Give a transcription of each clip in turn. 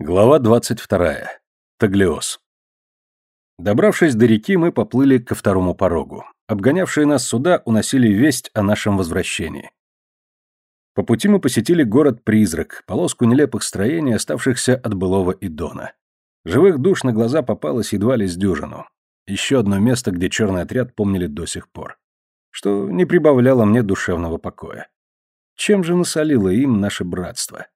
Глава 22. Таглиоз. Добравшись до реки, мы поплыли ко второму порогу. Обгонявшие нас суда уносили весть о нашем возвращении. По пути мы посетили город-призрак, полоску нелепых строений, оставшихся от былого Идона. Живых душ на глаза попалось едва ли с дюжину. Еще одно место, где черный отряд помнили до сих пор. Что не прибавляло мне душевного покоя. Чем же насолило им наше братство?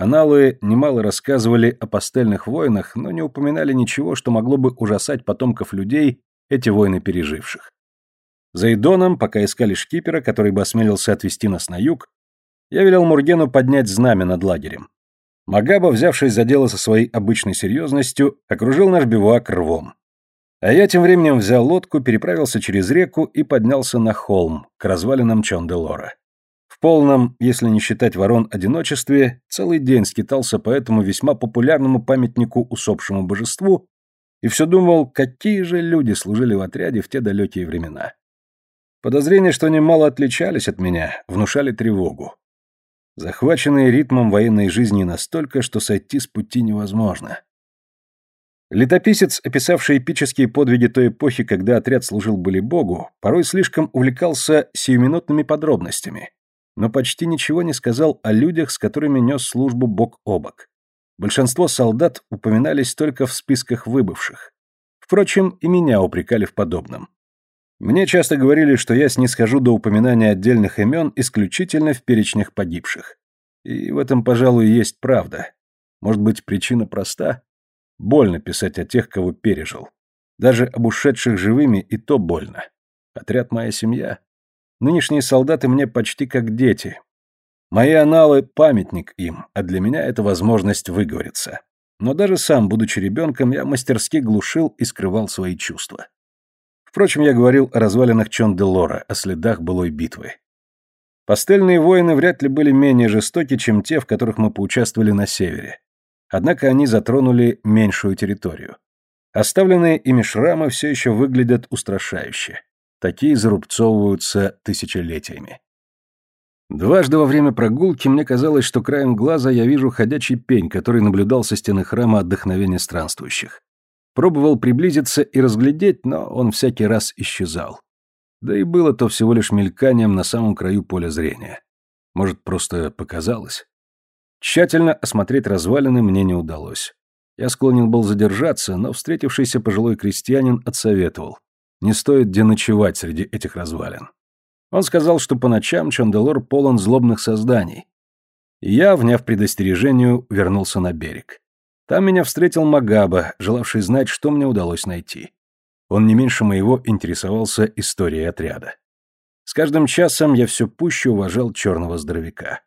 Аналы немало рассказывали о пастельных войнах, но не упоминали ничего, что могло бы ужасать потомков людей, эти войны переживших. За Идоном, пока искали шкипера, который бы осмелился отвести нас на юг, я велел Мургену поднять знамя над лагерем. Магаба, взявшись за дело со своей обычной серьезностью, окружил наш бивуак рвом. А я тем временем взял лодку, переправился через реку и поднялся на холм, к развалинам Чонделора. Полном, если не считать ворон, одиночестве, целый день скитался по этому весьма популярному памятнику усопшему божеству и все думал, какие же люди служили в отряде в те далекие времена. Подозрения, что они мало отличались от меня, внушали тревогу. Захваченные ритмом военной жизни настолько, что сойти с пути невозможно. Летописец, описавший эпические подвиги той эпохи, когда отряд служил были богу, порой слишком увлекался сиюминутными подробностями, но почти ничего не сказал о людях, с которыми нес службу бок о бок. Большинство солдат упоминались только в списках выбывших. Впрочем, и меня упрекали в подобном. Мне часто говорили, что я снисхожу до упоминания отдельных имен исключительно в перечнях погибших. И в этом, пожалуй, есть правда. Может быть, причина проста? Больно писать о тех, кого пережил. Даже об ушедших живыми и то больно. Отряд моя семья. Нынешние солдаты мне почти как дети. Мои аналы — памятник им, а для меня это возможность выговориться. Но даже сам, будучи ребенком, я мастерски глушил и скрывал свои чувства. Впрочем, я говорил о развалинах Чон-де-Лора, о следах былой битвы. Пастельные воины вряд ли были менее жестоки, чем те, в которых мы поучаствовали на севере. Однако они затронули меньшую территорию. Оставленные ими шрамы все еще выглядят устрашающе. Такие зарубцовываются тысячелетиями. Дважды во время прогулки мне казалось, что краем глаза я вижу ходячий пень, который наблюдал со стены храма отдохновения странствующих. Пробовал приблизиться и разглядеть, но он всякий раз исчезал. Да и было то всего лишь мельканием на самом краю поля зрения. Может, просто показалось? Тщательно осмотреть развалины мне не удалось. Я склонен был задержаться, но встретившийся пожилой крестьянин отсоветовал. Не стоит где ночевать среди этих развалин. Он сказал, что по ночам Чанделор полон злобных созданий. И я, вняв предостережению, вернулся на берег. Там меня встретил Магаба, желавший знать, что мне удалось найти. Он не меньше моего интересовался историей отряда. С каждым часом я все пуще уважал черного здоровяка.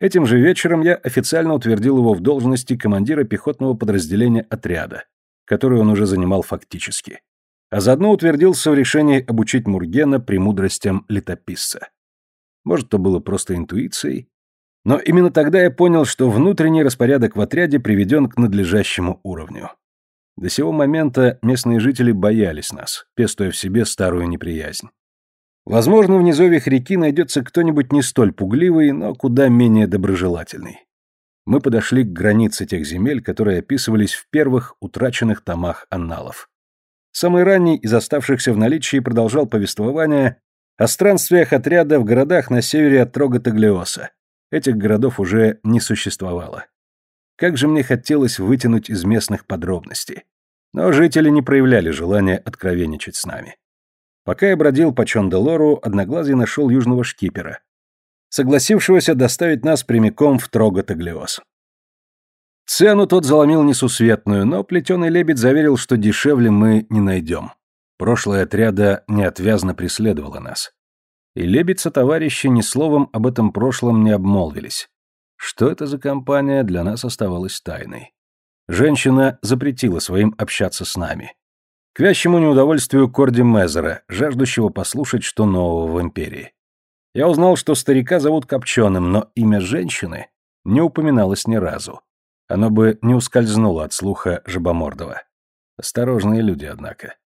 Этим же вечером я официально утвердил его в должности командира пехотного подразделения отряда, который он уже занимал фактически. А заодно утвердился в решении обучить Мургена премудростям летописца. Может, то было просто интуицией, но именно тогда я понял, что внутренний распорядок в отряде приведен к надлежащему уровню. До сего момента местные жители боялись нас, пестуя в себе старую неприязнь. Возможно, в низовьях реки найдется кто-нибудь не столь пугливый, но куда менее доброжелательный. Мы подошли к границе тех земель, которые описывались в первых утраченных томах анналов. Самый ранний из оставшихся в наличии продолжал повествование о странствиях отряда в городах на севере от Трога-Таглиоса. Этих городов уже не существовало. Как же мне хотелось вытянуть из местных подробностей. Но жители не проявляли желания откровенничать с нами. Пока я бродил по Чонделору, Одноглазый нашел южного шкипера, согласившегося доставить нас прямиком в Троготаглиоз. Цену тот заломил несусветную, но плетеный лебедь заверил, что дешевле мы не найдем. Прошлое отряда неотвязно преследовало нас. И лебедь товарищи ни словом об этом прошлом не обмолвились. Что это за компания, для нас оставалось тайной. Женщина запретила своим общаться с нами. К вящему неудовольствию Корди Мезера, жаждущего послушать, что нового в Империи. Я узнал, что старика зовут Копченым, но имя женщины не упоминалось ни разу. Оно бы не ускользнуло от слуха Жабомордова. Осторожные люди, однако.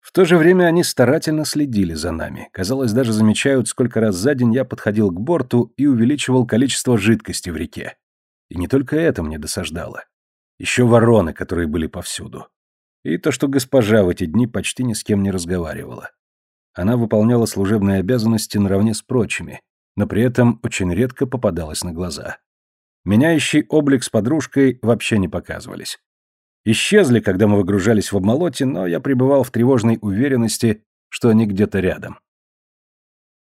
В то же время они старательно следили за нами. Казалось, даже замечают, сколько раз за день я подходил к борту и увеличивал количество жидкости в реке. И не только это мне досаждало. Еще вороны, которые были повсюду. И то, что госпожа в эти дни почти ни с кем не разговаривала. Она выполняла служебные обязанности наравне с прочими, но при этом очень редко попадалась на глаза. Меняющий облик с подружкой вообще не показывались. Исчезли, когда мы выгружались в обмолоте, но я пребывал в тревожной уверенности, что они где-то рядом.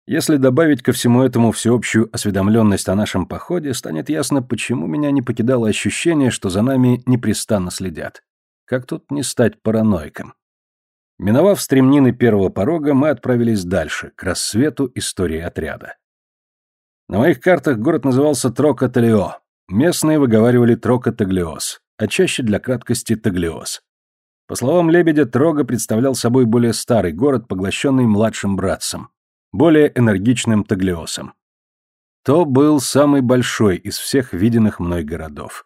Если добавить ко всему этому всеобщую осведомленность о нашем походе, станет ясно, почему меня не покидало ощущение, что за нами непрестанно следят. Как тут не стать параноиком? Миновав стремнины первого порога, мы отправились дальше, к рассвету истории отряда. На моих картах город назывался Трокоталио. Местные выговаривали Трокотаглиос, а чаще для краткости Таглиос. По словам Лебедя, Трога представлял собой более старый город, поглощенный младшим братцем, более энергичным Таглиосом. То был самый большой из всех виденных мной городов.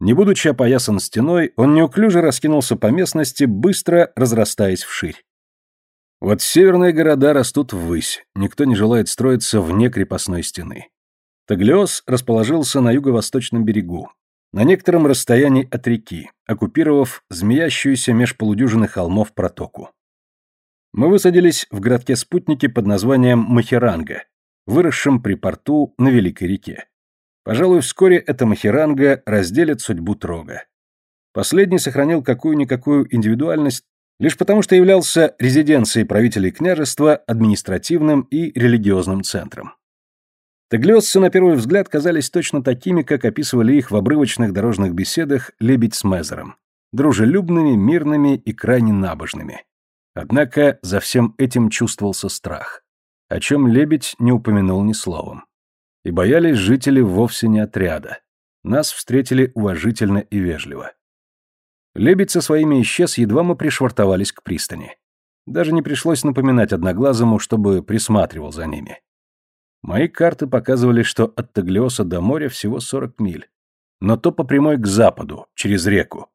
Не будучи опоясан стеной, он неуклюже раскинулся по местности, быстро разрастаясь вширь. Вот северные города растут ввысь, никто не желает строиться вне крепостной стены. Таглиос расположился на юго-восточном берегу, на некотором расстоянии от реки, оккупировав змеящуюся меж полудюжины холмов протоку. Мы высадились в городке-спутнике под названием Махеранга, выросшем при порту на Великой реке. Пожалуй, вскоре эта Махеранга разделит судьбу Трога. Последний сохранил какую-никакую индивидуальность лишь потому, что являлся резиденцией правителей княжества, административным и религиозным центром. Таглиосцы на первый взгляд казались точно такими, как описывали их в обрывочных дорожных беседах Лебедь с Мезером, дружелюбными, мирными и крайне набожными. Однако за всем этим чувствовался страх, о чем Лебедь не упомянул ни словом. И боялись жители вовсе не отряда. Нас встретили уважительно и вежливо. Лебедь со своими исчез, едва мы пришвартовались к пристани. Даже не пришлось напоминать Одноглазому, чтобы присматривал за ними. Мои карты показывали, что от Таглиоса до моря всего 40 миль. Но то по прямой к западу, через реку.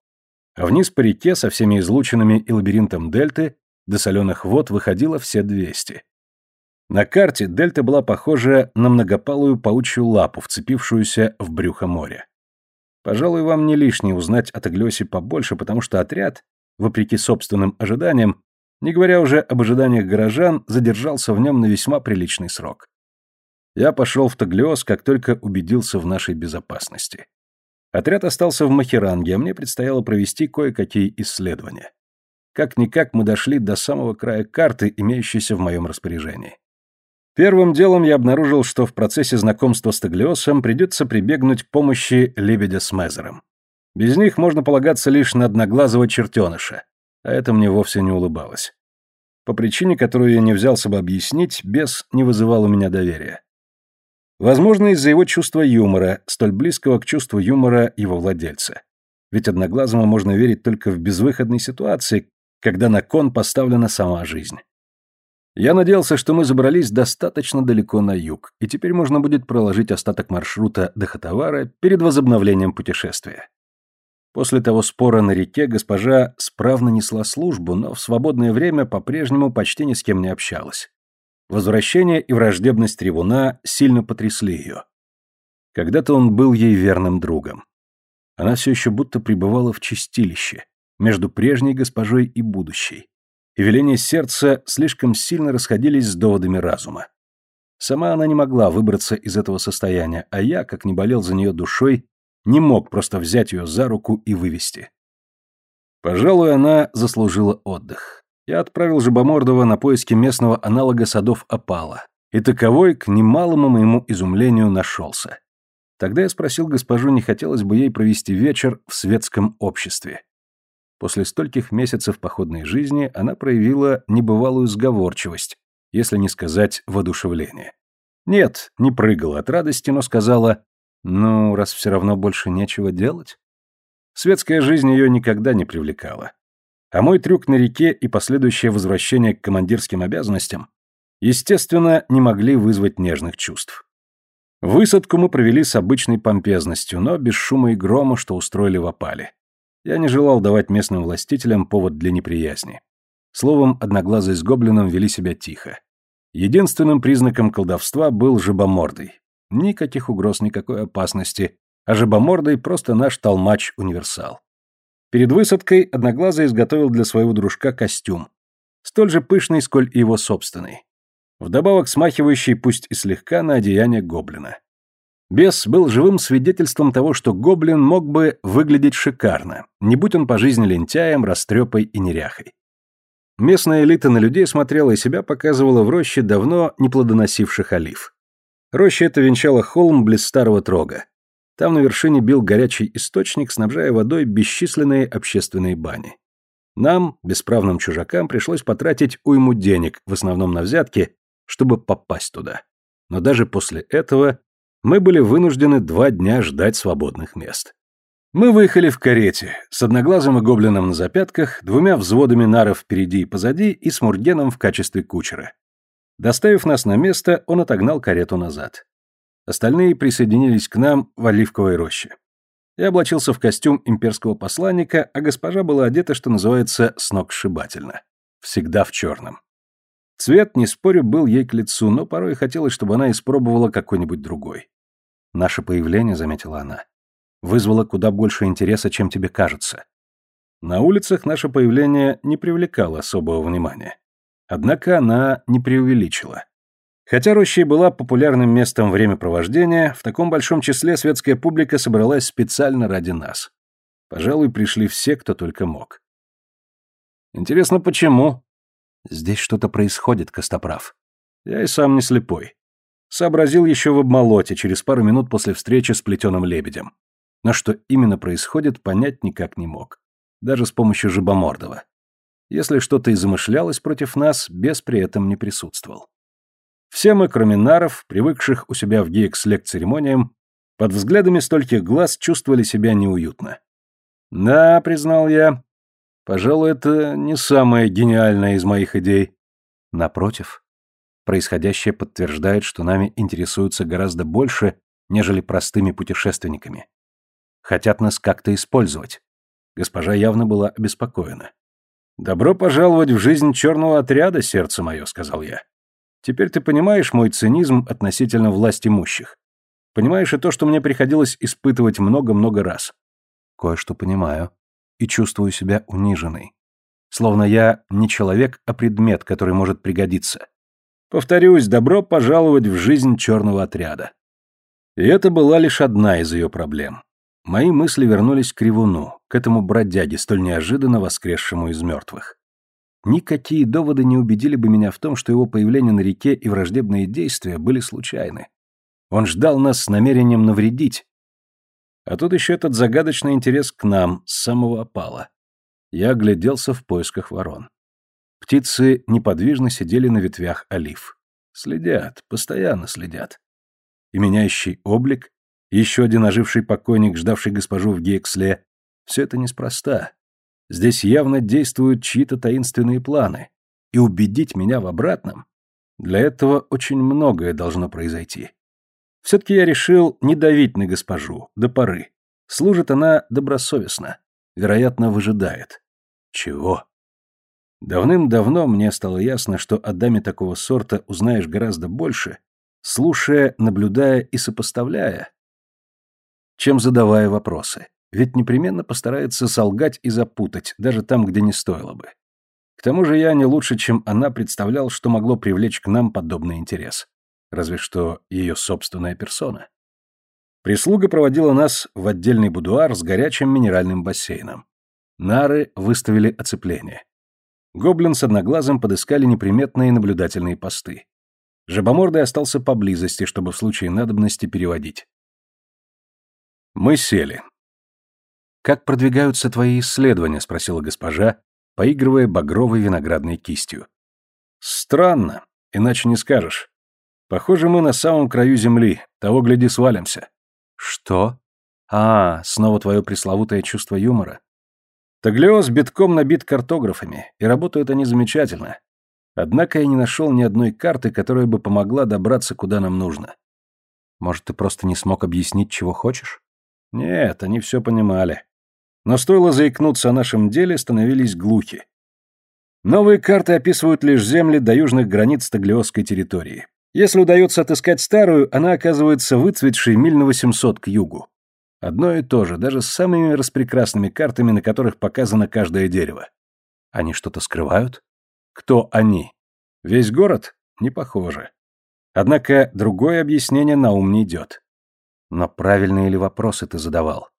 А вниз по реке со всеми излучинами и лабиринтом дельты до соленых вод выходило все 200. На карте дельта была похожа на многопалую паучью лапу, вцепившуюся в брюхо моря. Пожалуй, вам не лишнее узнать о Таглиосе побольше, потому что отряд, вопреки собственным ожиданиям, не говоря уже об ожиданиях горожан, задержался в нем на весьма приличный срок. Я пошел в Таглиос, как только убедился в нашей безопасности. Отряд остался в Махеранге, а мне предстояло провести кое-какие исследования. Как-никак мы дошли до самого края карты, имеющейся в моем распоряжении. Первым делом я обнаружил, что в процессе знакомства с Таглиосом придется прибегнуть к помощи Лебедя с Мезером. Без них можно полагаться лишь на одноглазого чертеныша, а это мне вовсе не улыбалось. По причине, которую я не взялся бы объяснить, бес не вызывал у меня доверия. Возможно, из-за его чувства юмора, столь близкого к чувству юмора его владельца. Ведь одноглазому можно верить только в безвыходной ситуации, когда на кон поставлена сама жизнь. Я надеялся, что мы забрались достаточно далеко на юг, и теперь можно будет проложить остаток маршрута до Хатавара перед возобновлением путешествия. После того спора на реке госпожа справно несла службу, но в свободное время по-прежнему почти ни с кем не общалась. Возвращение и враждебность Трибуна сильно потрясли ее. Когда-то он был ей верным другом. Она все еще будто пребывала в чистилище, между прежней госпожой и будущей и веления сердца слишком сильно расходились с доводами разума. Сама она не могла выбраться из этого состояния, а я, как не болел за нее душой, не мог просто взять ее за руку и вывести. Пожалуй, она заслужила отдых. Я отправил Жабомордова на поиски местного аналога садов опала, и таковой, к немалому моему изумлению, нашелся. Тогда я спросил госпожу, не хотелось бы ей провести вечер в светском обществе. После стольких месяцев походной жизни она проявила небывалую сговорчивость, если не сказать воодушевление. Нет, не прыгала от радости, но сказала, ну, раз все равно больше нечего делать. Светская жизнь ее никогда не привлекала. А мой трюк на реке и последующее возвращение к командирским обязанностям, естественно, не могли вызвать нежных чувств. Высадку мы провели с обычной помпезностью, но без шума и грома, что устроили в опале. Я не желал давать местным властителям повод для неприязни. Словом, одноглазый с гоблином вели себя тихо. Единственным признаком колдовства был жабомордый. Никаких угроз, никакой опасности, а жабомордый просто наш толмач-универсал. Перед высадкой Одноглазый изготовил для своего дружка костюм, столь же пышный, сколь и его собственный. Вдобавок смахивающий, пусть и слегка, на одеяние гоблина. Бес был живым свидетельством того, что гоблин мог бы выглядеть шикарно, не будь он по жизни лентяем, растрепой и неряхой. Местная элита на людей смотрела и себя показывала в роще давно не плодоносивших олив. Роща эта венчала холм близ старого трога. Там на вершине бил горячий источник, снабжая водой бесчисленные общественные бани. Нам, бесправным чужакам, пришлось потратить уйму денег, в основном на взятки, чтобы попасть туда. Но даже после этого мы были вынуждены два дня ждать свободных мест. Мы выехали в карете, с одноглазым и гоблином на запятках, двумя взводами наров впереди и позади и с Мургеном в качестве кучера. Доставив нас на место, он отогнал карету назад. Остальные присоединились к нам в оливковой роще. Я облачился в костюм имперского посланника, а госпожа была одета, что называется, сногсшибательно. Всегда в черном. Цвет, не спорю, был ей к лицу, но порой хотелось, чтобы она испробовала какой-нибудь другой. Наше появление, заметила она, вызвало куда больше интереса, чем тебе кажется. На улицах наше появление не привлекало особого внимания. Однако она не преувеличила. Хотя роща была популярным местом времяпровождения, в таком большом числе светская публика собралась специально ради нас. Пожалуй, пришли все, кто только мог. Интересно, почему? Здесь что-то происходит, Костоправ. Я и сам не слепой. Сообразил еще в обмолоте через пару минут после встречи с плетеным лебедем. Но что именно происходит, понять никак не мог. Даже с помощью Жабомордова. Если что-то и замышлялось против нас, без при этом не присутствовал. Все мы, кроме наров, привыкших у себя в гейкс-лек церемониям, под взглядами стольких глаз чувствовали себя неуютно. «Да», — признал я, — «пожалуй, это не самая гениальная из моих идей». Напротив, Происходящее подтверждает, что нами интересуются гораздо больше, нежели простыми путешественниками. Хотят нас как-то использовать. Госпожа явно была обеспокоена. «Добро пожаловать в жизнь черного отряда, сердце мое», — сказал я. «Теперь ты понимаешь мой цинизм относительно власть имущих. Понимаешь и то, что мне приходилось испытывать много-много раз». «Кое-что понимаю. И чувствую себя униженной. Словно я не человек, а предмет, который может пригодиться. Повторюсь, добро пожаловать в жизнь черного отряда. И это была лишь одна из ее проблем. Мои мысли вернулись к Кривуну, к этому бродяге, столь неожиданно воскресшему из мертвых. Никакие доводы не убедили бы меня в том, что его появление на реке и враждебные действия были случайны. Он ждал нас с намерением навредить. А тут еще этот загадочный интерес к нам с самого опала. Я огляделся в поисках ворон. Птицы неподвижно сидели на ветвях олив. Следят, постоянно следят. И меняющий облик, еще один оживший покойник, ждавший госпожу в Гексле, все это неспроста. Здесь явно действуют чьи-то таинственные планы. И убедить меня в обратном, для этого очень многое должно произойти. Все-таки я решил не давить на госпожу, до поры. Служит она добросовестно. Вероятно, выжидает. Чего? Давным-давно мне стало ясно, что о даме такого сорта узнаешь гораздо больше, слушая, наблюдая и сопоставляя, чем задавая вопросы. Ведь непременно постарается солгать и запутать, даже там, где не стоило бы. К тому же я не лучше, чем она представлял, что могло привлечь к нам подобный интерес. Разве что ее собственная персона. Прислуга проводила нас в отдельный будуар с горячим минеральным бассейном. Нары выставили оцепление. Гоблин с одноглазым подыскали неприметные наблюдательные посты. Жабомордый остался поблизости, чтобы в случае надобности переводить. Мы сели. «Как продвигаются твои исследования?» — спросила госпожа, поигрывая багровой виноградной кистью. «Странно, иначе не скажешь. Похоже, мы на самом краю земли, того гляди свалимся». «Что? А, снова твое пресловутое чувство юмора. Таглиоз битком набит картографами, и работают они замечательно. Однако я не нашел ни одной карты, которая бы помогла добраться куда нам нужно. Может, ты просто не смог объяснить, чего хочешь? Нет, они все понимали. Но стоило заикнуться о нашем деле, становились глухи. Новые карты описывают лишь земли до южных границ Таглиозской территории. Если удается отыскать старую, она оказывается выцветшей миль на 800 к югу. Одно и то же, даже с самыми распрекрасными картами, на которых показано каждое дерево. Они что-то скрывают? Кто они? Весь город? Не похоже. Однако другое объяснение на ум не идет. Но правильные ли вопросы ты задавал?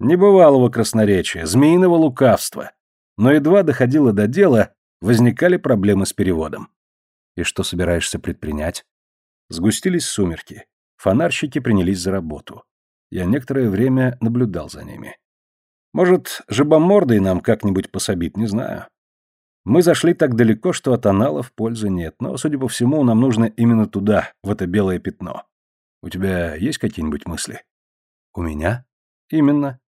Небывалого красноречия, змеиного лукавства. Но едва доходило до дела, возникали проблемы с переводом. И что собираешься предпринять? Сгустились сумерки. Фонарщики принялись за работу. Я некоторое время наблюдал за ними. Может, жабомордой нам как-нибудь пособит, не знаю. Мы зашли так далеко, что от аналов пользы нет, но, судя по всему, нам нужно именно туда, в это белое пятно. У тебя есть какие-нибудь мысли? У меня? Именно.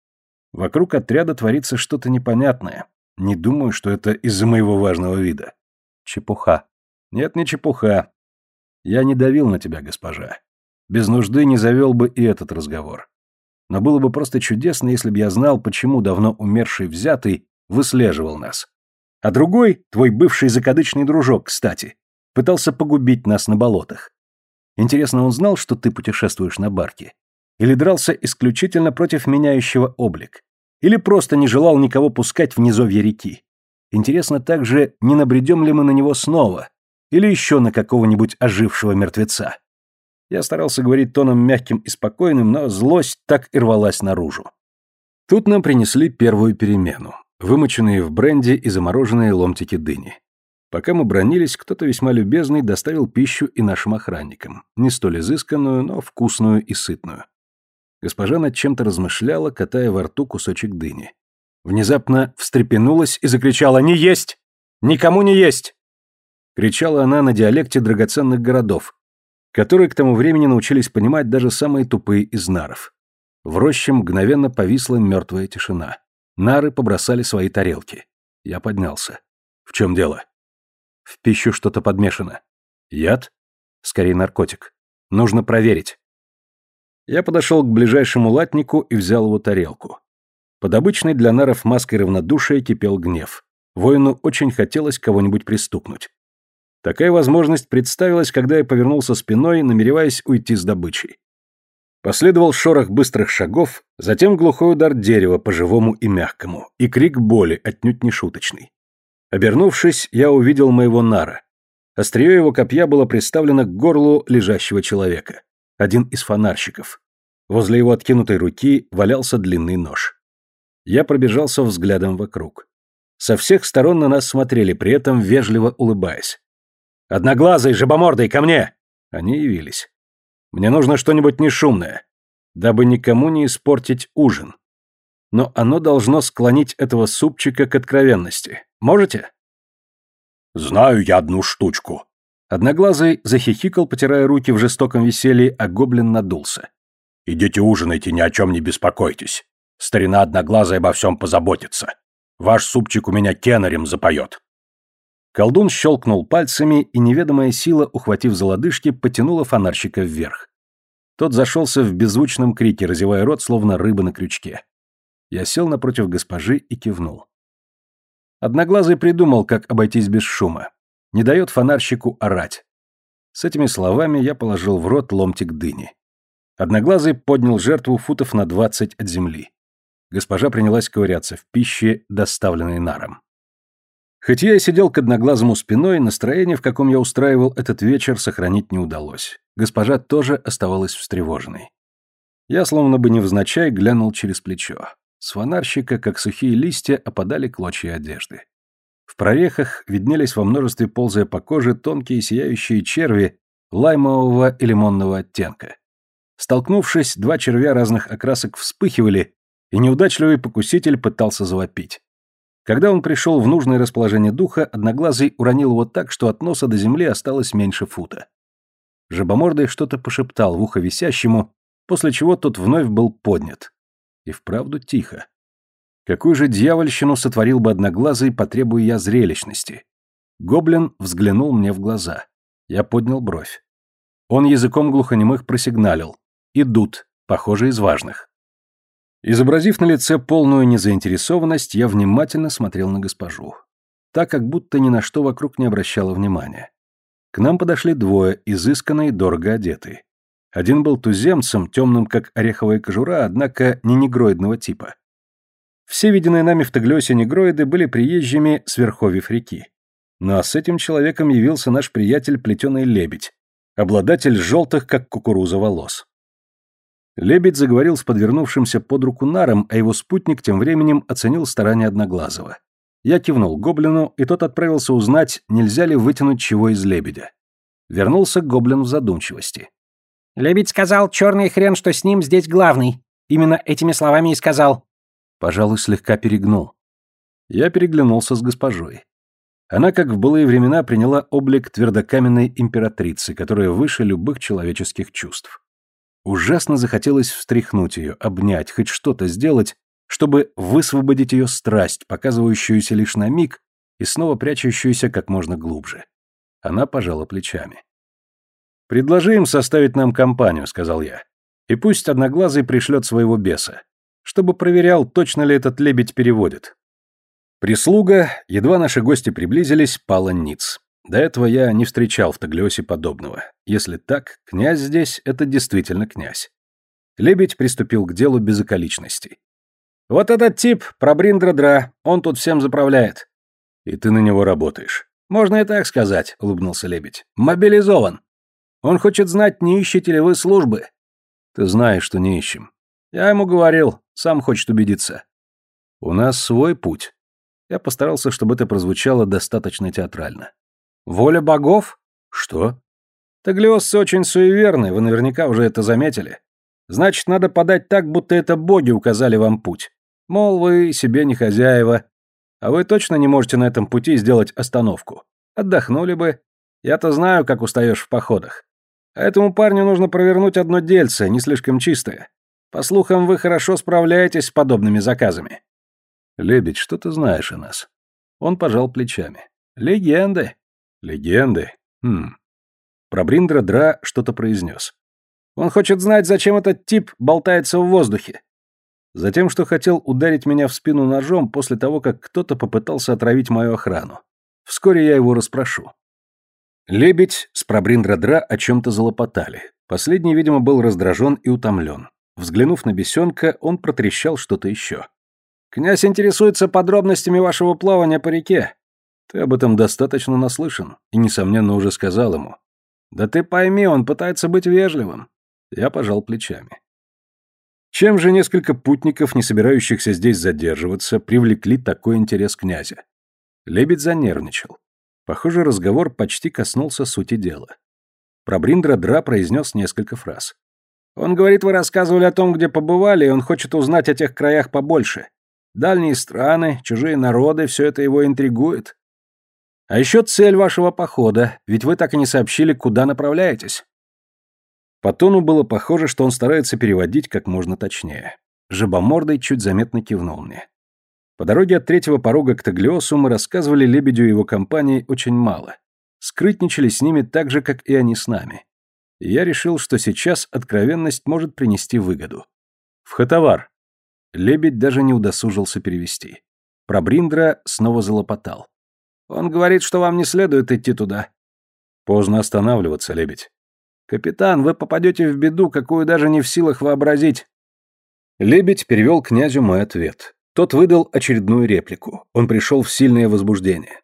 Вокруг отряда творится что-то непонятное. Не думаю, что это из-за моего важного вида. Чепуха. Нет, не чепуха. Я не давил на тебя, госпожа. Без нужды не завел бы и этот разговор. Но было бы просто чудесно, если бы я знал, почему давно умерший взятый выслеживал нас. А другой, твой бывший закадычный дружок, кстати, пытался погубить нас на болотах. Интересно, он знал, что ты путешествуешь на барке? Или дрался исключительно против меняющего облик? Или просто не желал никого пускать в низовье реки? Интересно также, не набредем ли мы на него снова? Или еще на какого-нибудь ожившего мертвеца? Я старался говорить тоном мягким и спокойным, но злость так и рвалась наружу. Тут нам принесли первую перемену. Вымоченные в бренде и замороженные ломтики дыни. Пока мы бронились, кто-то весьма любезный доставил пищу и нашим охранникам. Не столь изысканную, но вкусную и сытную. Госпожа над чем-то размышляла, катая во рту кусочек дыни. Внезапно встрепенулась и закричала «Не есть! Никому не есть!» Кричала она на диалекте драгоценных городов, которые к тому времени научились понимать даже самые тупые из наров. В роще мгновенно повисла мертвая тишина. Нары побросали свои тарелки. Я поднялся. В чем дело? В пищу что-то подмешано. Яд? Скорее наркотик. Нужно проверить. Я подошел к ближайшему латнику и взял его тарелку. Под обычной для наров маской равнодушия кипел гнев. Воину очень хотелось кого-нибудь пристукнуть. Такая возможность представилась, когда я повернулся спиной, намереваясь уйти с добычей. Последовал шорох быстрых шагов, затем глухой удар дерева по живому и мягкому, и крик боли, отнюдь не шуточный. Обернувшись, я увидел моего нара. Острие его копья было приставлено к горлу лежащего человека. Один из фонарщиков. Возле его откинутой руки валялся длинный нож. Я пробежался взглядом вокруг. Со всех сторон на нас смотрели, при этом вежливо улыбаясь. Одноглазый, жабомордый, ко мне!» Они явились. «Мне нужно что-нибудь нешумное, дабы никому не испортить ужин. Но оно должно склонить этого супчика к откровенности. Можете?» «Знаю я одну штучку». Одноглазый захихикал, потирая руки в жестоком веселье, а гоблин надулся. «Идите ужинайте, ни о чем не беспокойтесь. Старина Одноглазый обо всем позаботится. Ваш супчик у меня кенарем запоет». Колдун щелкнул пальцами, и неведомая сила, ухватив за лодыжки, потянула фонарщика вверх. Тот зашелся в беззвучном крике, разевая рот, словно рыба на крючке. Я сел напротив госпожи и кивнул. Одноглазый придумал, как обойтись без шума. Не дает фонарщику орать. С этими словами я положил в рот ломтик дыни. Одноглазый поднял жертву футов на двадцать от земли. Госпожа принялась ковыряться в пище, доставленной наром. Хоть я сидел к одноглазому спиной, настроение, в каком я устраивал этот вечер, сохранить не удалось. Госпожа тоже оставалась встревоженной. Я, словно бы невзначай, глянул через плечо. С фонарщика, как сухие листья, опадали клочья одежды. В прорехах виднелись во множестве ползая по коже тонкие сияющие черви лаймового и лимонного оттенка. Столкнувшись, два червя разных окрасок вспыхивали, и неудачливый покуситель пытался завопить. Когда он пришел в нужное расположение духа, Одноглазый уронил его так, что от носа до земли осталось меньше фута. Жабомордый что-то пошептал в ухо висящему, после чего тот вновь был поднят. И вправду тихо. Какую же дьявольщину сотворил бы Одноглазый, потребуя я зрелищности? Гоблин взглянул мне в глаза. Я поднял бровь. Он языком глухонемых просигналил. «Идут, похоже, из важных». Изобразив на лице полную незаинтересованность, я внимательно смотрел на госпожу. Так, как будто ни на что вокруг не обращала внимания. К нам подошли двое, изысканные, дорого одетые. Один был туземцем, темным как ореховая кожура, однако не негроидного типа. Все виденные нами в Таглиосе негроиды были приезжими с верховьев реки. Ну а с этим человеком явился наш приятель плетеный лебедь, обладатель желтых, как кукуруза, волос. Лебедь заговорил с подвернувшимся под руку наром, а его спутник тем временем оценил старания Одноглазого. Я кивнул гоблину, и тот отправился узнать, нельзя ли вытянуть чего из лебедя. Вернулся гоблин в задумчивости. «Лебедь сказал, черный хрен, что с ним здесь главный. Именно этими словами и сказал». Пожалуй, слегка перегнул. Я переглянулся с госпожой. Она, как в былые времена, приняла облик твердокаменной императрицы, которая выше любых человеческих чувств. Ужасно захотелось встряхнуть ее, обнять, хоть что-то сделать, чтобы высвободить ее страсть, показывающуюся лишь на миг и снова прячущуюся как можно глубже. Она пожала плечами. «Предложи им составить нам компанию», — сказал я. «И пусть Одноглазый пришлет своего беса, чтобы проверял, точно ли этот лебедь переводит. Прислуга, едва наши гости приблизились, пала ниц. До этого я не встречал в Таглиосе подобного. Если так, князь здесь — это действительно князь. Лебедь приступил к делу без околичностей. «Вот этот тип, Пробриндра-дра, он тут всем заправляет». «И ты на него работаешь». «Можно и так сказать», — улыбнулся Лебедь. «Мобилизован. Он хочет знать, не ищете ли вы службы». «Ты знаешь, что не ищем». «Я ему говорил, сам хочет убедиться». «У нас свой путь». Я постарался, чтобы это прозвучало достаточно театрально. «Воля богов?» «Что?» «Таглиосцы очень суеверны, вы наверняка уже это заметили. Значит, надо подать так, будто это боги указали вам путь. Мол, вы себе не хозяева. А вы точно не можете на этом пути сделать остановку. Отдохнули бы. Я-то знаю, как устаешь в походах. А этому парню нужно провернуть одно дельце, не слишком чистое. По слухам, вы хорошо справляетесь с подобными заказами. Лебедь, что ты знаешь о нас? Он пожал плечами. Легенды. Легенды? Хм. Про Бриндра Дра что-то произнес. Он хочет знать, зачем этот тип болтается в воздухе. Затем, что хотел ударить меня в спину ножом после того, как кто-то попытался отравить мою охрану. Вскоре я его расспрошу. Лебедь с Пробриндра-Дра о чем-то залопотали. Последний, видимо, был раздражен и утомлен. Взглянув на бесенка, он протрещал что-то еще. Князь интересуется подробностями вашего плавания по реке. Ты об этом достаточно наслышан и, несомненно, уже сказал ему. Да ты пойми, он пытается быть вежливым. Я пожал плечами. Чем же несколько путников, не собирающихся здесь задерживаться, привлекли такой интерес князя? Лебедь занервничал. Похоже, разговор почти коснулся сути дела. Пробриндра Дра произнес несколько фраз. «Он говорит, вы рассказывали о том, где побывали, и он хочет узнать о тех краях побольше. Дальние страны, чужие народы, все это его интригует. А еще цель вашего похода, ведь вы так и не сообщили, куда направляетесь. По тону было похоже, что он старается переводить как можно точнее. Жабомордой чуть заметно кивнул мне. По дороге от третьего порога к Таглиосу мы рассказывали Лебедю и его компании очень мало. Скрытничали с ними так же, как и они с нами. И я решил, что сейчас откровенность может принести выгоду. В Хатавар. Лебедь даже не удосужился перевести. Про Бриндра снова залопотал. «Он говорит, что вам не следует идти туда». «Поздно останавливаться, Лебедь». «Капитан, вы попадете в беду, какую даже не в силах вообразить». Лебедь перевел князю мой ответ. Тот выдал очередную реплику. Он пришел в сильное возбуждение.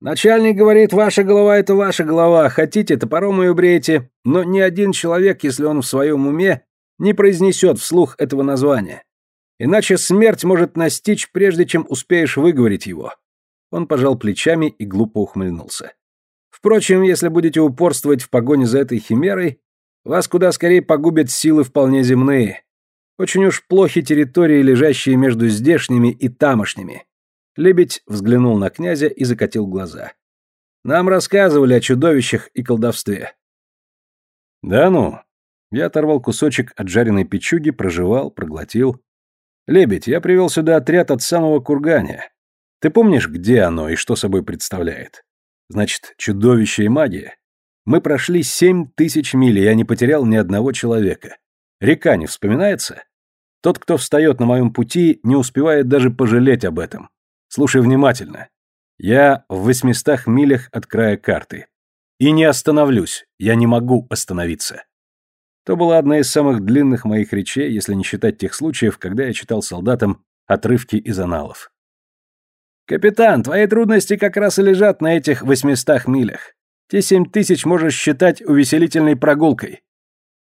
«Начальник говорит, ваша голова — это ваша голова. Хотите, топором ее бреете. Но ни один человек, если он в своем уме, не произнесет вслух этого названия. Иначе смерть может настичь, прежде чем успеешь выговорить его». Он пожал плечами и глупо ухмыльнулся. «Впрочем, если будете упорствовать в погоне за этой химерой, вас куда скорее погубят силы вполне земные. Очень уж плохи территории, лежащие между здешними и тамошними». Лебедь взглянул на князя и закатил глаза. «Нам рассказывали о чудовищах и колдовстве». «Да ну». Я оторвал кусочек от жареной печуги, прожевал, проглотил. Лебедь, я привел сюда отряд от самого Курганя. Ты помнишь, где оно и что собой представляет? Значит, чудовище и магия. Мы прошли семь тысяч миль, и я не потерял ни одного человека. Река не вспоминается? Тот, кто встает на моем пути, не успевает даже пожалеть об этом. Слушай внимательно. Я в восьмистах милях от края карты. И не остановлюсь, я не могу остановиться. То была одна из самых длинных моих речей, если не считать тех случаев, когда я читал солдатам отрывки из аналов. «Капитан, твои трудности как раз и лежат на этих восьмистах милях. Те семь тысяч можешь считать увеселительной прогулкой».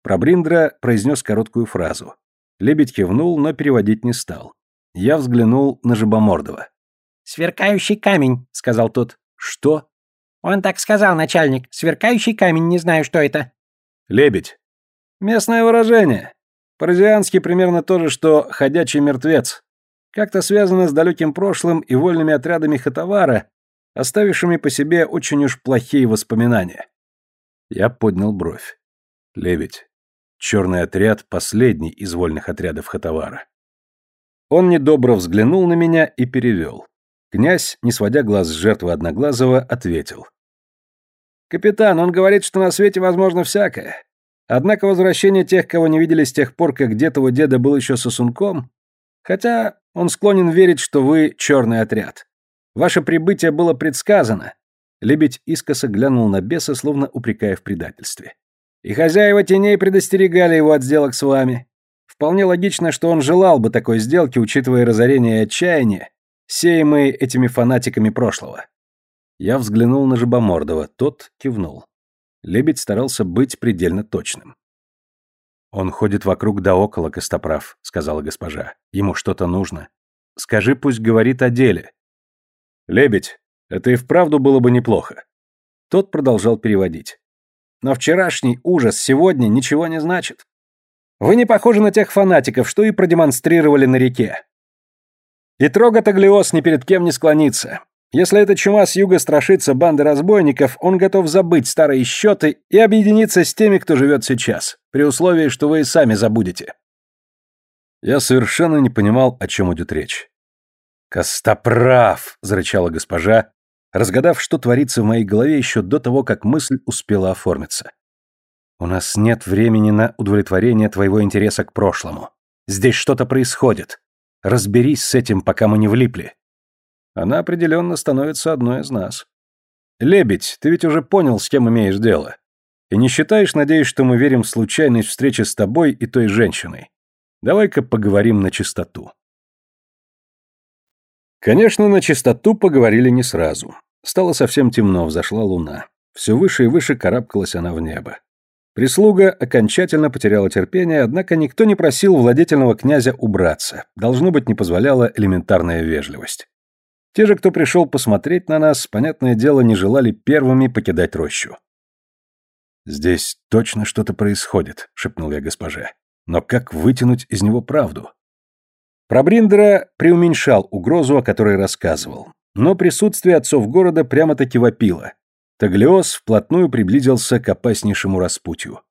Пробриндра произнес короткую фразу. Лебедь кивнул, но переводить не стал. Я взглянул на Жабомордова. «Сверкающий камень», — сказал тот. «Что?» «Он так сказал, начальник. Сверкающий камень, не знаю, что это». «Лебедь». «Местное выражение. Паразианский примерно то же, что «ходячий мертвец». Как-то связано с далеким прошлым и вольными отрядами Хатавара, оставившими по себе очень уж плохие воспоминания. Я поднял бровь. Лебедь. Черный отряд — последний из вольных отрядов Хатавара. Он недобро взглянул на меня и перевел. Князь, не сводя глаз с жертвы Одноглазого, ответил. «Капитан, он говорит, что на свете возможно всякое. Однако возвращение тех, кого не видели с тех пор, как дед его деда был еще сосунком, хотя он склонен верить, что вы черный отряд. Ваше прибытие было предсказано». Лебедь искоса глянул на беса, словно упрекая в предательстве. «И хозяева теней предостерегали его от сделок с вами. Вполне логично, что он желал бы такой сделки, учитывая разорение и отчаяние, сеемые этими фанатиками прошлого. Я взглянул на Жабомордова, тот кивнул. Лебедь старался быть предельно точным. «Он ходит вокруг да около, Костоправ», — сказала госпожа. «Ему что-то нужно. Скажи, пусть говорит о деле». «Лебедь, это и вправду было бы неплохо». Тот продолжал переводить. «Но вчерашний ужас сегодня ничего не значит. Вы не похожи на тех фанатиков, что и продемонстрировали на реке. И Трога Таглиос ни перед кем не склонится. Если эта чума с юга страшится банды разбойников, он готов забыть старые счеты и объединиться с теми, кто живет сейчас, при условии, что вы и сами забудете. Я совершенно не понимал, о чем идет речь. «Костоправ!» — зарычала госпожа, разгадав, что творится в моей голове еще до того, как мысль успела оформиться. «У нас нет времени на удовлетворение твоего интереса к прошлому. Здесь что-то происходит. Разберись с этим, пока мы не влипли. Она определенно становится одной из нас. Лебедь, ты ведь уже понял, с кем имеешь дело. И не считаешь, надеюсь, что мы верим в случайность встречи с тобой и той женщиной. Давай-ка поговорим на чистоту. Конечно, на чистоту поговорили не сразу. Стало совсем темно, взошла луна. Все выше и выше карабкалась она в небо. Прислуга окончательно потеряла терпение, однако никто не просил владетельного князя убраться. Должно быть, не позволяла элементарная вежливость. Те же, кто пришел посмотреть на нас, понятное дело, не желали первыми покидать рощу. «Здесь точно что-то происходит», — шепнул я госпоже. «Но как вытянуть из него правду?» Пробриндера преуменьшал угрозу, о которой рассказывал. Но присутствие отцов города прямо-таки вопило. Таглиос вплотную приблизился к опаснейшему распутью.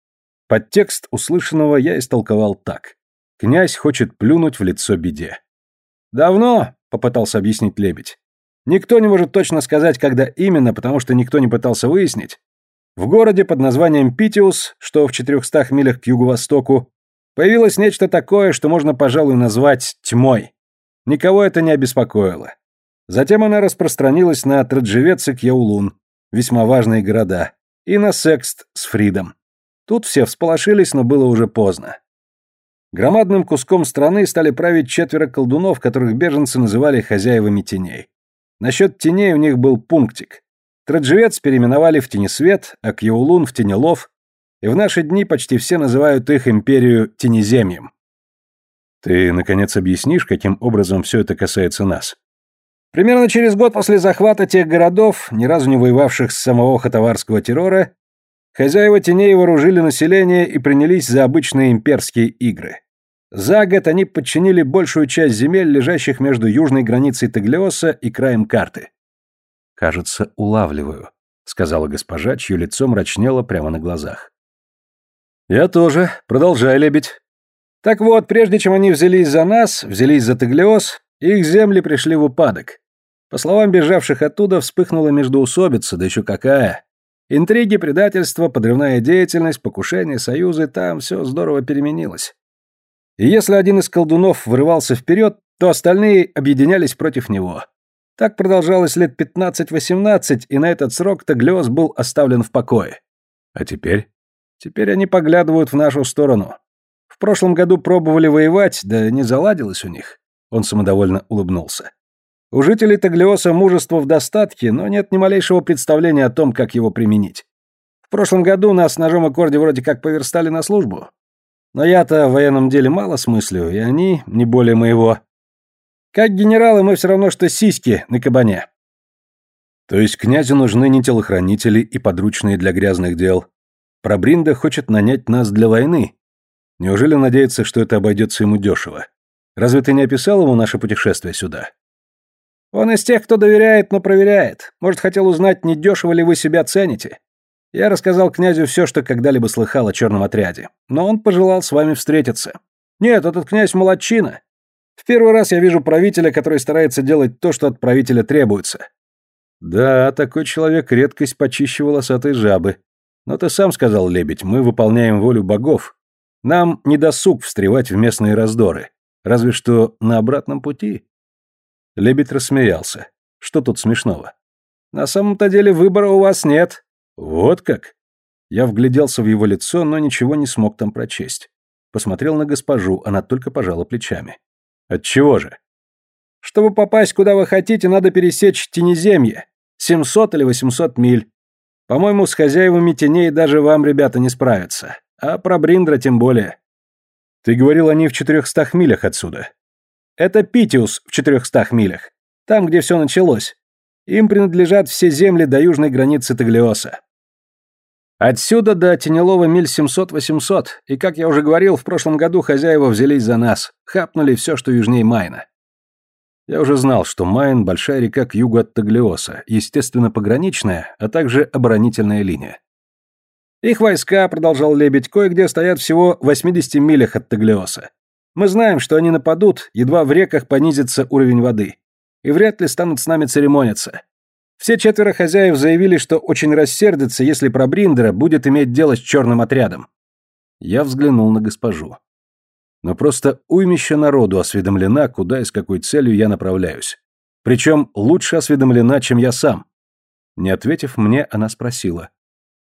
Подтекст услышанного я истолковал так. Князь хочет плюнуть в лицо беде. «Давно», — попытался объяснить лебедь. «Никто не может точно сказать, когда именно, потому что никто не пытался выяснить. В городе под названием Питиус, что в 400 милях к юго-востоку, появилось нечто такое, что можно, пожалуй, назвать тьмой. Никого это не обеспокоило. Затем она распространилась на Траджевец и Кьяулун, весьма важные города, и на Секст с Фридом. Тут все всполошились, но было уже поздно. Громадным куском страны стали править четверо колдунов, которых беженцы называли хозяевами теней. Насчет теней у них был пунктик. Траджевец переименовали в Тенесвет, а Кьяулун в Тенелов, и в наши дни почти все называют их империю Тенеземьем. Ты, наконец, объяснишь, каким образом все это касается нас? Примерно через год после захвата тех городов, ни разу не воевавших с самого хатаварского террора, хозяева теней вооружили население и принялись за обычные имперские игры. За год они подчинили большую часть земель, лежащих между южной границей Таглиоса и краем карты. «Кажется, улавливаю», — сказала госпожа, чье лицо мрачнело прямо на глазах. «Я тоже. Продолжай, лебедь». «Так вот, прежде чем они взялись за нас, взялись за Таглиос, их земли пришли в упадок. По словам бежавших оттуда, вспыхнула междоусобица, да еще какая. Интриги, предательство, подрывная деятельность, покушения, союзы, там все здорово переменилось. И если один из колдунов вырывался вперед, то остальные объединялись против него. Так продолжалось лет 15-18, и на этот срок Таглиоз был оставлен в покое. А теперь? Теперь они поглядывают в нашу сторону. В прошлом году пробовали воевать, да не заладилось у них. Он самодовольно улыбнулся. У жителей Таглиоса мужество в достатке, но нет ни малейшего представления о том, как его применить. В прошлом году нас ножом и корде вроде как поверстали на службу. Но я-то в военном деле мало смыслю, и они не более моего. Как генералы мы все равно, что сиськи на кабане. То есть князю нужны не телохранители и подручные для грязных дел. Пробринда хочет нанять нас для войны. Неужели надеется, что это обойдется ему дешево? Разве ты не описал ему наше путешествие сюда? Он из тех, кто доверяет, но проверяет. Может, хотел узнать, не дешево ли вы себя цените. Я рассказал князю все, что когда-либо слыхал о черном отряде. Но он пожелал с вами встретиться. Нет, этот князь молодчина. В первый раз я вижу правителя, который старается делать то, что от правителя требуется. Да, такой человек редкость почище волосатой жабы. Но ты сам сказал, лебедь, мы выполняем волю богов. Нам не досуг встревать в местные раздоры. Разве что на обратном пути. Лебедь рассмеялся. Что тут смешного? На самом-то деле выбора у вас нет. Вот как? Я вгляделся в его лицо, но ничего не смог там прочесть. Посмотрел на госпожу, она только пожала плечами. Отчего же? Чтобы попасть куда вы хотите, надо пересечь Тенеземье. 700 или 800 миль. По-моему, с хозяевами теней даже вам, ребята, не справятся. А про Бриндра тем более. Ты говорил, они в 400 милях отсюда. Это Питиус в 400 милях. Там, где все началось. Им принадлежат все земли до южной границы Таглиоса. Отсюда до Тенелова миль 700-800, и, как я уже говорил, в прошлом году хозяева взялись за нас, хапнули все, что южнее Майна. Я уже знал, что Майн – большая река к югу от Таглиоса, естественно, пограничная, а также оборонительная линия. Их войска, продолжал Лебедь, кое-где стоят всего в 80 милях от Таглиоса. Мы знаем, что они нападут, едва в реках понизится уровень воды. И вряд ли станут с нами церемониться. Все четверо хозяев заявили, что очень рассердятся, если про Бриндера будет иметь дело с черным отрядом. Я взглянул на госпожу. Но просто уймища народу осведомлена, куда и с какой целью я направляюсь. Причем лучше осведомлена, чем я сам. Не ответив мне, она спросила.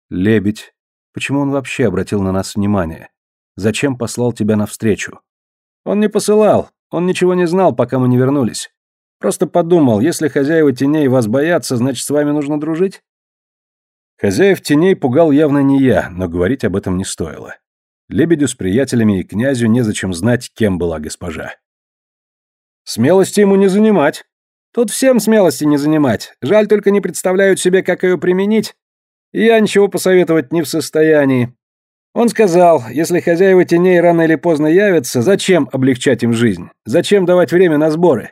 «Лебедь, почему он вообще обратил на нас внимание? Зачем послал тебя навстречу?» Он не посылал, он ничего не знал, пока мы не вернулись. Просто подумал, если хозяева теней вас боятся, значит, с вами нужно дружить? Хозяев теней пугал явно не я, но говорить об этом не стоило. Лебедю с приятелями и князю незачем знать, кем была госпожа. Смелости ему не занимать. Тут всем смелости не занимать. Жаль, только не представляют себе, как ее применить. Я ничего посоветовать не в состоянии. Он сказал, если хозяева теней рано или поздно явятся, зачем облегчать им жизнь? Зачем давать время на сборы?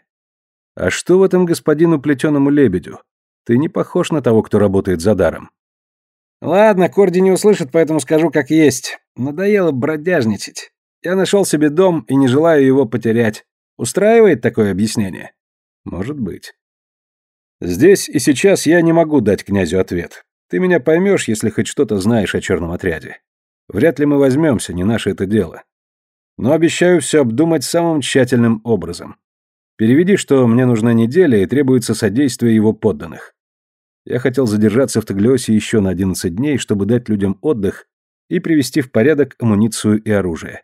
А что в этом господину плетеному лебедю? Ты не похож на того, кто работает за даром. Ладно, Корди не услышит, поэтому скажу как есть. Надоело бродяжничать. Я нашел себе дом и не желаю его потерять. Устраивает такое объяснение? Может быть. Здесь и сейчас я не могу дать князю ответ. Ты меня поймешь, если хоть что-то знаешь о черном отряде. Вряд ли мы возьмемся, не наше это дело. Но обещаю все обдумать самым тщательным образом. Переведи, что мне нужна неделя и требуется содействие его подданных. Я хотел задержаться в Таглиосе еще на 11 дней, чтобы дать людям отдых и привести в порядок амуницию и оружие.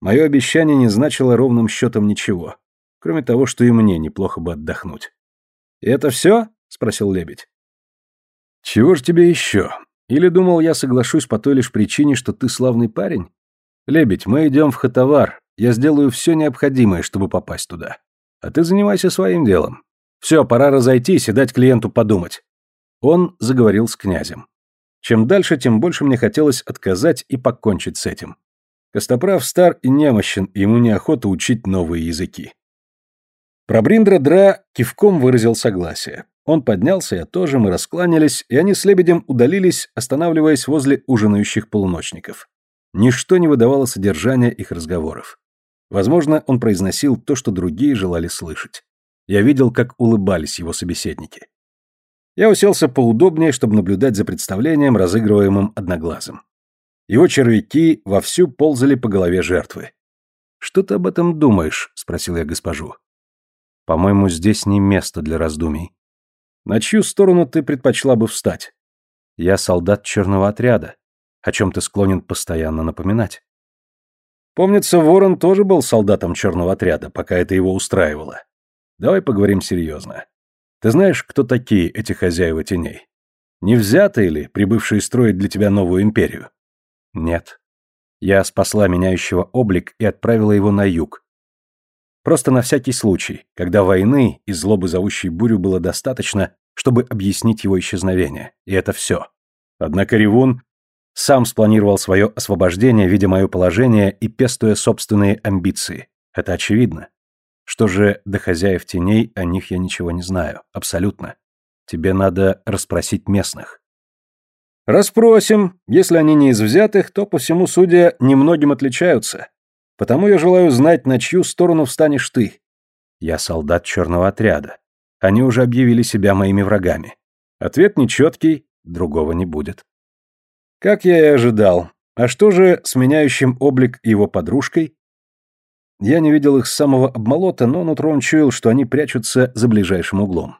Мое обещание не значило ровным счетом ничего, кроме того, что и мне неплохо бы отдохнуть. «И это все?» — спросил лебедь. «Чего ж тебе еще? Или думал, я соглашусь по той лишь причине, что ты славный парень? Лебедь, мы идем в Хатавар. Я сделаю все необходимое, чтобы попасть туда. А ты занимайся своим делом. Все, пора разойтись и дать клиенту подумать. Он заговорил с князем. Чем дальше, тем больше мне хотелось отказать и покончить с этим. Костоправ стар и немощен, ему неохота учить новые языки. Пробриндра Дра кивком выразил согласие. Он поднялся, я тоже, мы раскланялись, и они с лебедем удалились, останавливаясь возле ужинающих полуночников. Ничто не выдавало содержания их разговоров. Возможно, он произносил то, что другие желали слышать. Я видел, как улыбались его собеседники. Я уселся поудобнее, чтобы наблюдать за представлением, разыгрываемым одноглазым. Его червяки вовсю ползали по голове жертвы. «Что ты об этом думаешь?» — спросил я госпожу. «По-моему, здесь не место для раздумий. На чью сторону ты предпочла бы встать? Я солдат черного отряда. о чем ты склонен постоянно напоминать. Помнится, Ворон тоже был солдатом черного отряда, пока это его устраивало. Давай поговорим серьезно. Ты знаешь, кто такие эти хозяева теней? Не взятые ли, прибывшие строить для тебя новую империю? Нет. Я спасла меняющего облик и отправила его на юг. Просто на всякий случай, когда войны и злобы зовущей бурю было достаточно, чтобы объяснить его исчезновение. И это все. Однако Ревун сам спланировал свое освобождение, видя мое положение и пестуя собственные амбиции. Это очевидно. Что же до хозяев теней, о них я ничего не знаю. Абсолютно. Тебе надо расспросить местных. Расспросим. Если они не из взятых, то, по всему судя, немногим отличаются. Потому я желаю знать, на чью сторону встанешь ты. Я солдат черного отряда. Они уже объявили себя моими врагами. Ответ нечеткий, другого не будет. Как я и ожидал. А что же с меняющим облик его подружкой? Я не видел их с самого обмолота, но нутром чуял, что они прячутся за ближайшим углом.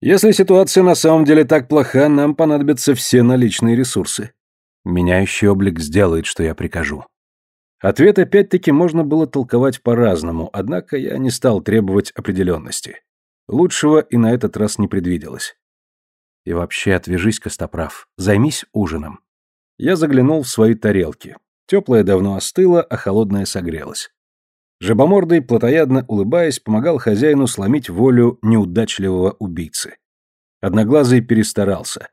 Если ситуация на самом деле так плоха, нам понадобятся все наличные ресурсы. Меняющий облик сделает, что я прикажу. Ответ опять-таки можно было толковать по-разному, однако я не стал требовать определенности. Лучшего и на этот раз не предвиделось. И вообще, отвяжись, Костоправ, займись ужином. Я заглянул в свои тарелки. Теплое давно остыло, а холодное согрелось. Жабомордый, плотоядно улыбаясь, помогал хозяину сломить волю неудачливого убийцы. Одноглазый перестарался.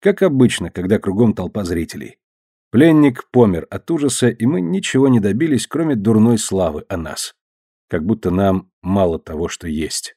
Как обычно, когда кругом толпа зрителей. Пленник помер от ужаса, и мы ничего не добились, кроме дурной славы о нас. Как будто нам мало того, что есть.